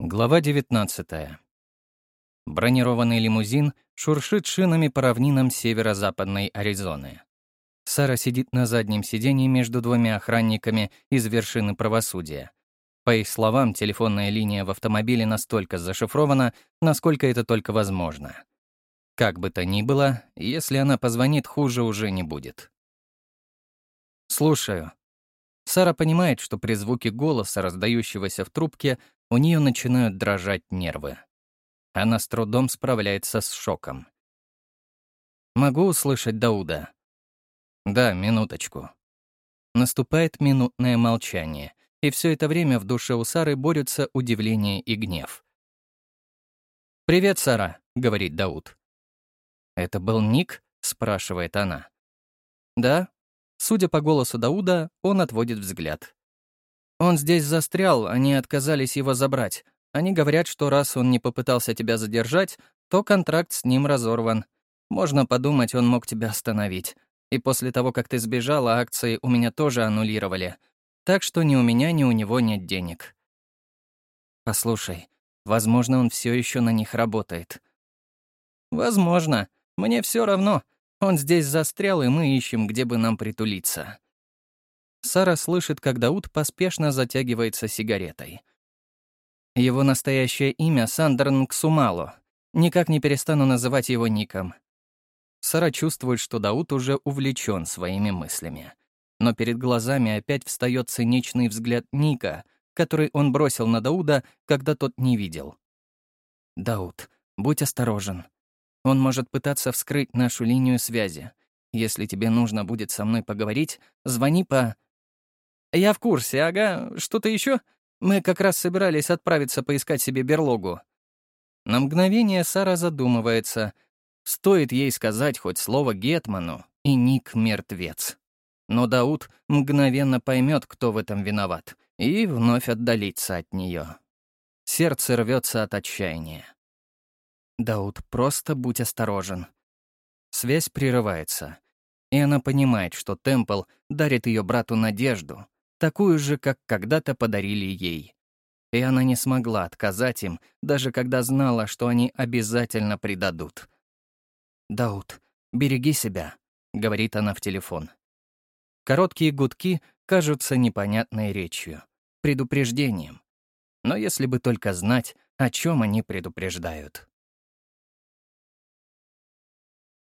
Глава 19. Бронированный лимузин шуршит шинами по равнинам северо-западной Аризоны. Сара сидит на заднем сидении между двумя охранниками из вершины правосудия. По их словам, телефонная линия в автомобиле настолько зашифрована, насколько это только возможно. Как бы то ни было, если она позвонит, хуже уже не будет. «Слушаю», Сара понимает, что при звуке голоса, раздающегося в трубке, у нее начинают дрожать нервы. Она с трудом справляется с шоком. «Могу услышать Дауда?» «Да, минуточку». Наступает минутное молчание, и все это время в душе у Сары борются удивление и гнев. «Привет, Сара», — говорит Дауд. «Это был Ник?» — спрашивает она. «Да». Судя по голосу Дауда, он отводит взгляд. Он здесь застрял, они отказались его забрать. Они говорят, что раз он не попытался тебя задержать, то контракт с ним разорван. Можно подумать, он мог тебя остановить. И после того, как ты сбежала, акции у меня тоже аннулировали. Так что ни у меня, ни у него нет денег. Послушай, возможно, он все еще на них работает. Возможно. Мне все равно. Он здесь застрял, и мы ищем, где бы нам притулиться. Сара слышит, как Дауд поспешно затягивается сигаретой. Его настоящее имя — Сандерн Ксумало. Никак не перестану называть его ником. Сара чувствует, что Дауд уже увлечен своими мыслями. Но перед глазами опять встает циничный взгляд Ника, который он бросил на Дауда, когда тот не видел. «Дауд, будь осторожен. Он может пытаться вскрыть нашу линию связи. Если тебе нужно будет со мной поговорить, звони по...» «Я в курсе, ага. Что-то еще? Мы как раз собирались отправиться поискать себе берлогу». На мгновение Сара задумывается. Стоит ей сказать хоть слово Гетману, и Ник мертвец. Но Дауд мгновенно поймет, кто в этом виноват, и вновь отдалится от нее. Сердце рвется от отчаяния. «Дауд, просто будь осторожен». Связь прерывается, и она понимает, что Темпл дарит ее брату надежду, такую же, как когда-то подарили ей. И она не смогла отказать им, даже когда знала, что они обязательно предадут. «Дауд, береги себя», — говорит она в телефон. Короткие гудки кажутся непонятной речью, предупреждением. Но если бы только знать, о чем они предупреждают.